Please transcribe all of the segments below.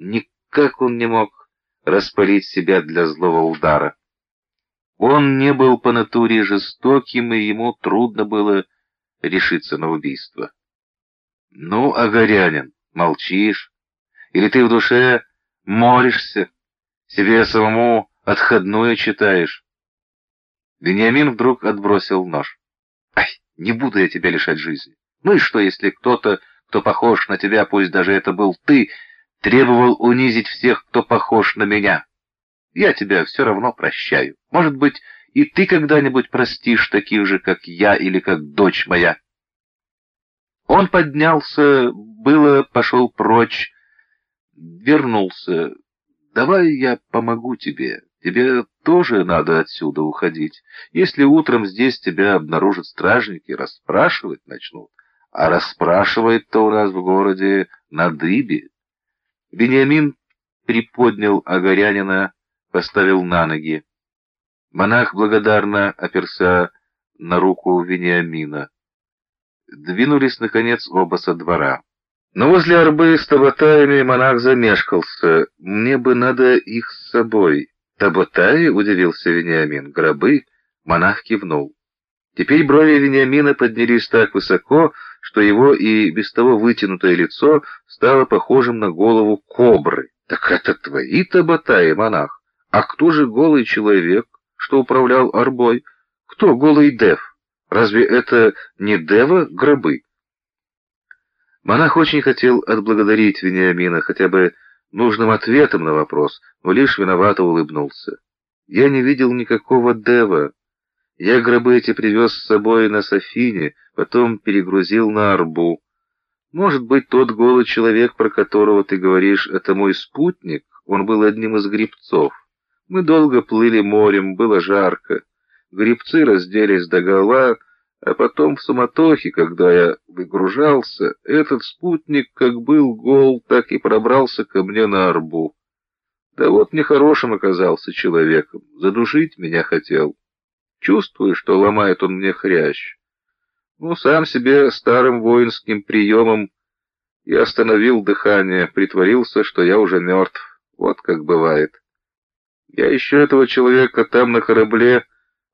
Никак он не мог распалить себя для злого удара. Он не был по натуре жестоким, и ему трудно было решиться на убийство. «Ну, Огорянин, молчишь? Или ты в душе молишься, себе самому отходное читаешь?» Вениамин вдруг отбросил нож. «Ай, не буду я тебя лишать жизни. Ну и что, если кто-то, кто похож на тебя, пусть даже это был ты, требовал унизить всех, кто похож на меня? Я тебя все равно прощаю. Может быть, и ты когда-нибудь простишь таких же, как я или как дочь моя». Он поднялся, было пошел прочь, вернулся. «Давай я помогу тебе». Тебе тоже надо отсюда уходить. Если утром здесь тебя обнаружат стражники, расспрашивать начнут. А расспрашивает-то у нас в городе на дыбе. Бениамин приподнял Огорянина, поставил на ноги. Монах благодарно оперся на руку Вениамина. Двинулись, наконец, оба со двора. Но возле арбы с табатаями монах замешкался. «Мне бы надо их с собой». «Таботаи?» — удивился Вениамин. «Гробы?» — монах кивнул. Теперь брови Вениамина поднялись так высоко, что его и без того вытянутое лицо стало похожим на голову кобры. «Так это твои Таботаи, монах? А кто же голый человек, что управлял арбой? Кто голый Дев? Разве это не Дева гробы?» Монах очень хотел отблагодарить Вениамина хотя бы нужным ответом на вопрос, но лишь виновато улыбнулся. Я не видел никакого Дева. Я гробы эти привез с собой на Софине, потом перегрузил на Арбу. Может быть, тот голый человек, про которого ты говоришь, это мой спутник? Он был одним из грибцов. Мы долго плыли морем, было жарко. Грибцы разделись догола, а потом в суматохе, когда я выгружался, этот спутник как был гол, так и пробрался ко мне на арбу. Да вот нехорошим оказался человеком, задушить меня хотел. Чувствую, что ломает он мне хрящ. Ну, сам себе старым воинским приемом и остановил дыхание, притворился, что я уже мертв. Вот как бывает. Я еще этого человека там на корабле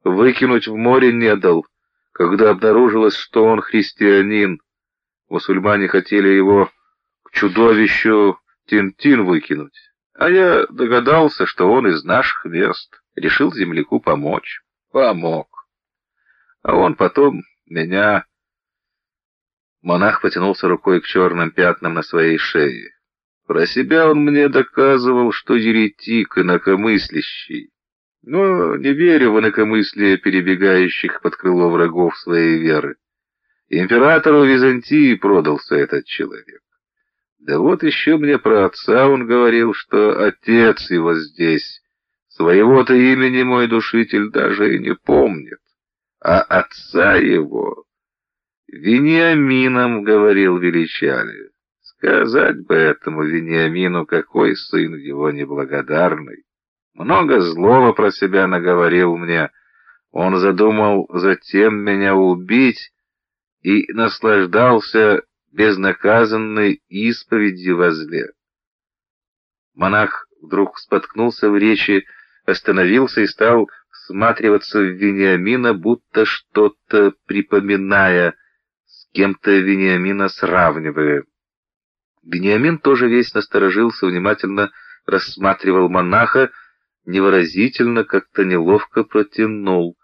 выкинуть в море не дал, когда обнаружилось, что он христианин. Мусульмане хотели его к чудовищу Тинтин -тин выкинуть, а я догадался, что он из наших мест, решил земляку помочь. Помог. А он потом меня... Монах потянулся рукой к черным пятнам на своей шее. Про себя он мне доказывал, что еретик инакомыслящий. Но не верю в инакомыслие перебегающих под крыло врагов своей веры. Императору Византии продался этот человек. Да вот еще мне про отца он говорил, что отец его здесь. Своего-то имени мой душитель даже и не помнит. А отца его Вениамином, говорил, величали. Сказать бы этому Вениамину, какой сын его неблагодарный. Много злого про себя наговорил мне. Он задумал затем меня убить и наслаждался безнаказанной исповедью во зле. Монах вдруг споткнулся в речи, остановился и стал всматриваться в Вениамина, будто что-то припоминая, с кем-то Вениамина сравнивая. Вениамин тоже весь насторожился, внимательно рассматривал монаха, невыразительно, как-то неловко протянул.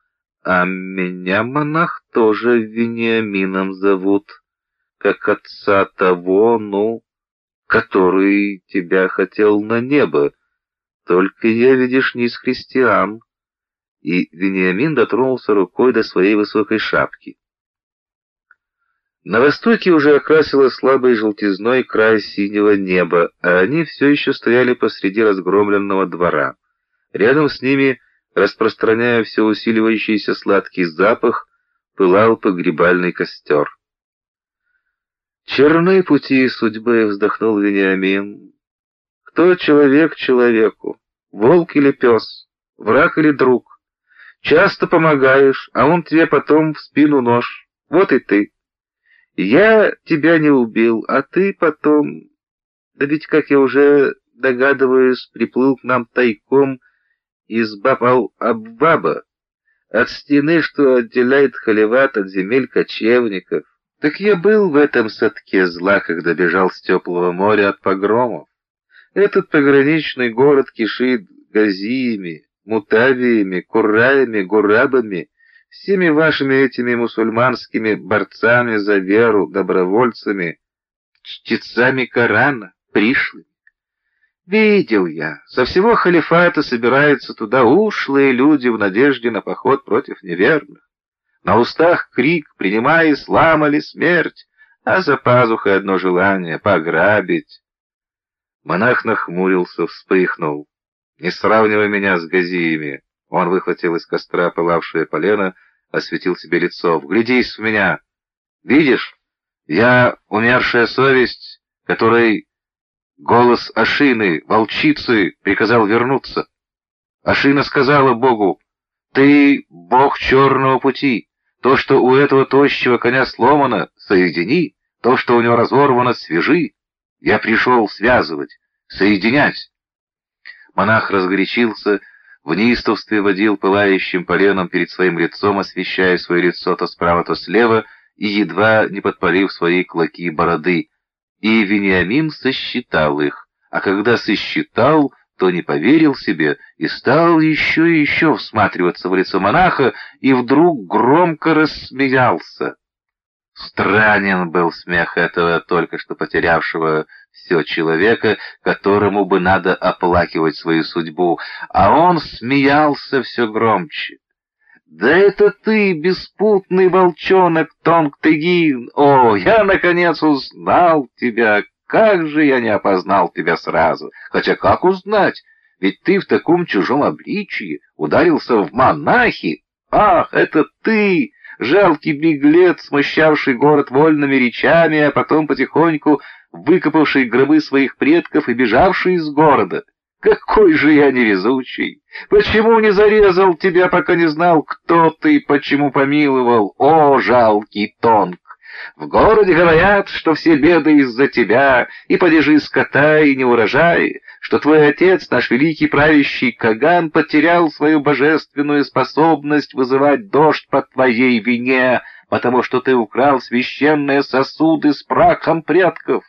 «А меня, монах, тоже Вениамином зовут, как отца того, ну, который тебя хотел на небо. Только я, видишь, не из христиан». И Вениамин дотронулся рукой до своей высокой шапки. На востоке уже окрасило слабой желтизной край синего неба, а они все еще стояли посреди разгромленного двора. Рядом с ними, распространяя все усиливающийся сладкий запах, пылал погребальный костер. «Черны пути судьбы», — вздохнул Вениамин. «Кто человек человеку? Волк или пес? Враг или друг? Часто помогаешь, а он тебе потом в спину нож. Вот и ты. Я тебя не убил, а ты потом... Да ведь, как я уже догадываюсь, приплыл к нам тайком из Баб-ал-Аббаба, от стены, что отделяет Халиват от земель кочевников. Так я был в этом садке зла, когда бежал с теплого моря от погромов. Этот пограничный город кишит газиями, мутавиями, кураями, гурабами, всеми вашими этими мусульманскими борцами за веру, добровольцами, чтецами Корана, пришлыми. Видел я, со всего халифата собираются туда ушлые люди в надежде на поход против неверных. На устах крик «Принимай ислам или смерть!», а за пазухой одно желание — пограбить. Монах нахмурился, вспыхнул. «Не сравнивай меня с газиями!» Он выхватил из костра пылавшее полено, осветил себе лицо. «Вглядись в меня! Видишь, я умершая совесть, которой голос Ашины, волчицы, приказал вернуться. Ашина сказала Богу, «Ты — Бог черного пути. То, что у этого тощего коня сломано, соедини, то, что у него разорвано, свяжи. Я пришел связывать, соединять». Монах разгорячился, в неистовстве водил пылающим поленом перед своим лицом, освещая свое лицо то справа, то слева, и едва не подпалив свои клоки бороды. И Вениамин сосчитал их, а когда сосчитал, то не поверил себе и стал еще и еще всматриваться в лицо монаха, и вдруг громко рассмеялся. Странен был смех этого только что потерявшего все человека, которому бы надо оплакивать свою судьбу, а он смеялся все громче. «Да это ты, беспутный волчонок Тонг-Тегин! О, я, наконец, узнал тебя! Как же я не опознал тебя сразу! Хотя как узнать? Ведь ты в таком чужом обличии ударился в монахи! Ах, это ты!» Жалкий беглец, смущавший город вольными речами, а потом потихоньку выкопавший гробы своих предков и бежавший из города. Какой же я невезучий! Почему не зарезал тебя, пока не знал, кто ты, почему помиловал? О, жалкий Тонг! В городе говорят, что все беды из-за тебя, и падежи скота, и неурожаи, что твой отец, наш великий правящий Каган, потерял свою божественную способность вызывать дождь по твоей вине, потому что ты украл священные сосуды с прахом предков.